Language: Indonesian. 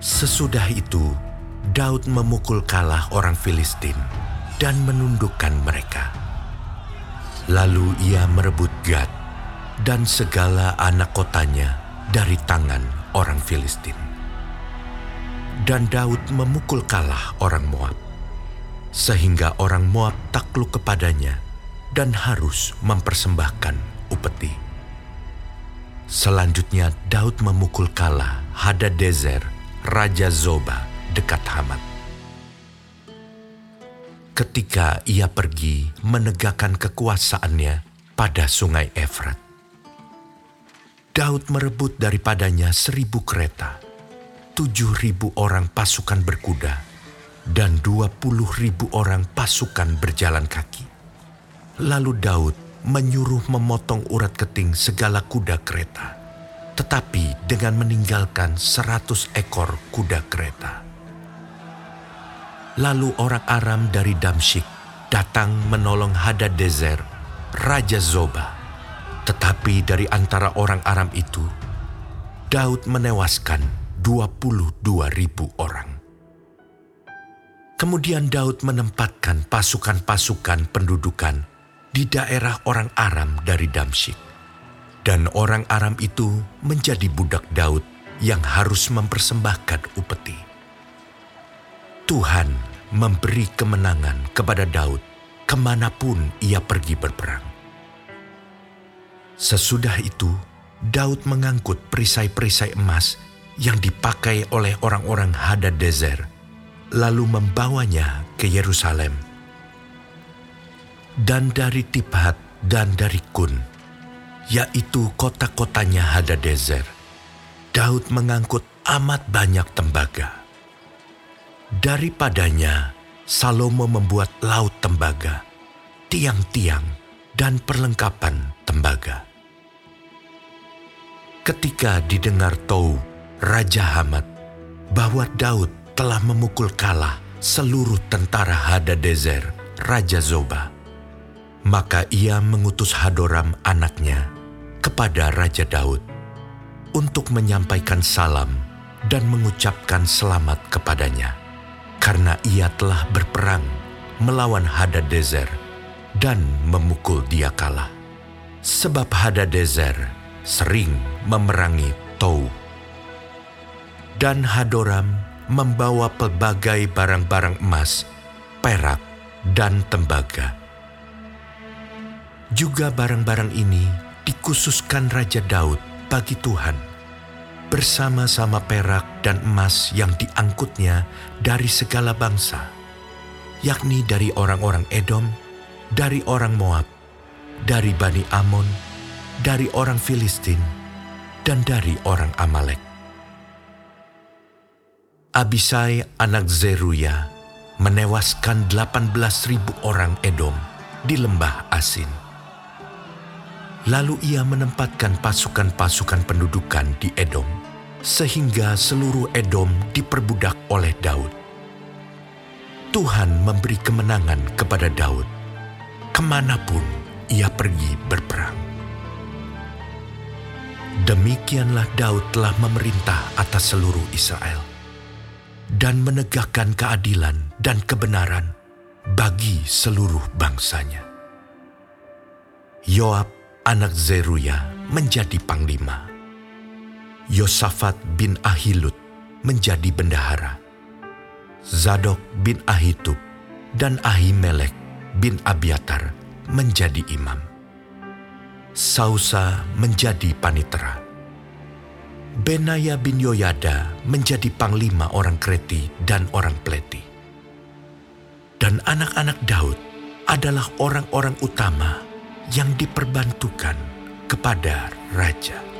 Sesudah itu, Daud memukul kalah orang Filistin dan menundukkan mereka. Lalu ia merebut Gad dan segala anak kotanya dari tangan orang Filistin. Dan Daud memukul kalah orang Moab, sehingga orang Moab takluk kepadanya dan harus mempersembahkan upeti. Selanjutnya Daud memukul kalah Hadadezer, Raja Zoba, dekat Hamat. Ketika ia pergi menegakkan kekuasaannya pada sungai Efrat. Daud merebut daripadanya seribu kereta, tujuh ribu orang pasukan berkuda, dan dua puluh ribu orang pasukan berjalan kaki. Lalu Daud menyuruh memotong urat keting segala kuda kereta, tetapi dengan meninggalkan seratus ekor kuda kereta. Lalu orang Aram dari Damsyik datang menolong Hadadezer, Raja Zoba. Tetapi dari antara orang Aram itu, Daud menewaskan 22 ribu orang. Kemudian Daud menempatkan pasukan-pasukan pendudukan di daerah orang Aram dari Damsyik. Dan orang Aram itu menjadi budak Daud yang harus mempersembahkan upeti. Tuhan memberi kemenangan kepada Daud ke mana pun ia pergi berperang. Sesudah itu, Daud mengangkut perisai-perisai emas yang dipakai oleh orang-orang Hadadezer, lalu membawanya ke Yerusalem. Dan dari Tibhat dan dari Kun, yaitu kota-kotanya Hadadezer, Daud mengangkut amat banyak tembaga Daripadanya, Salomo membuat laut tembaga, tiang-tiang, dan perlengkapan tembaga. Ketika didengar Tou, Raja Hamad, bahwa Daud telah memukul kalah seluruh tentara Hadadezer, Raja Zoba, maka ia mengutus Hadoram anaknya kepada Raja Daud untuk menyampaikan salam dan mengucapkan selamat kepadanya karena ia telah berperang melawan Hadadezer dan memukul dia kalah. Sebab Hadadezer sering memerangi Tou. Dan Hadoram membawa pelbagai barang-barang emas, perak, dan tembaga. Juga barang-barang ini dikhususkan Raja Daud bagi Tuhan bersama-sama perak dan emas yang diangkutnya dari segala bangsa, yakni dari orang-orang Edom, dari orang Moab, dari Bani Amon, dari orang Filistin, dan dari orang Amalek. Abisai anak Zeruya menewaskan 18.000 orang Edom di lembah Asin. Lalu ia menempatkan pasukan-pasukan pendudukan di Edom, sehingga seluruh Edom diperbudak oleh Daud. Tuhan memberi kemenangan kepada Daud, ke mana pun ia pergi berperang. Demikianlah Daud telah memerintah atas seluruh Israel dan menegakkan keadilan dan kebenaran bagi seluruh bangsanya. Yoab anak Zeruya menjadi panglima. Yosafat bin Ahilut menjadi bendahara. Zadok bin Ahitub dan Ahimelek bin Abiatar menjadi imam. Sausa menjadi panitera. Benaya bin Yoyada menjadi panglima orang Kreti dan orang Pleti. Dan anak-anak Daud adalah orang-orang utama yang diperbantukan kepada raja.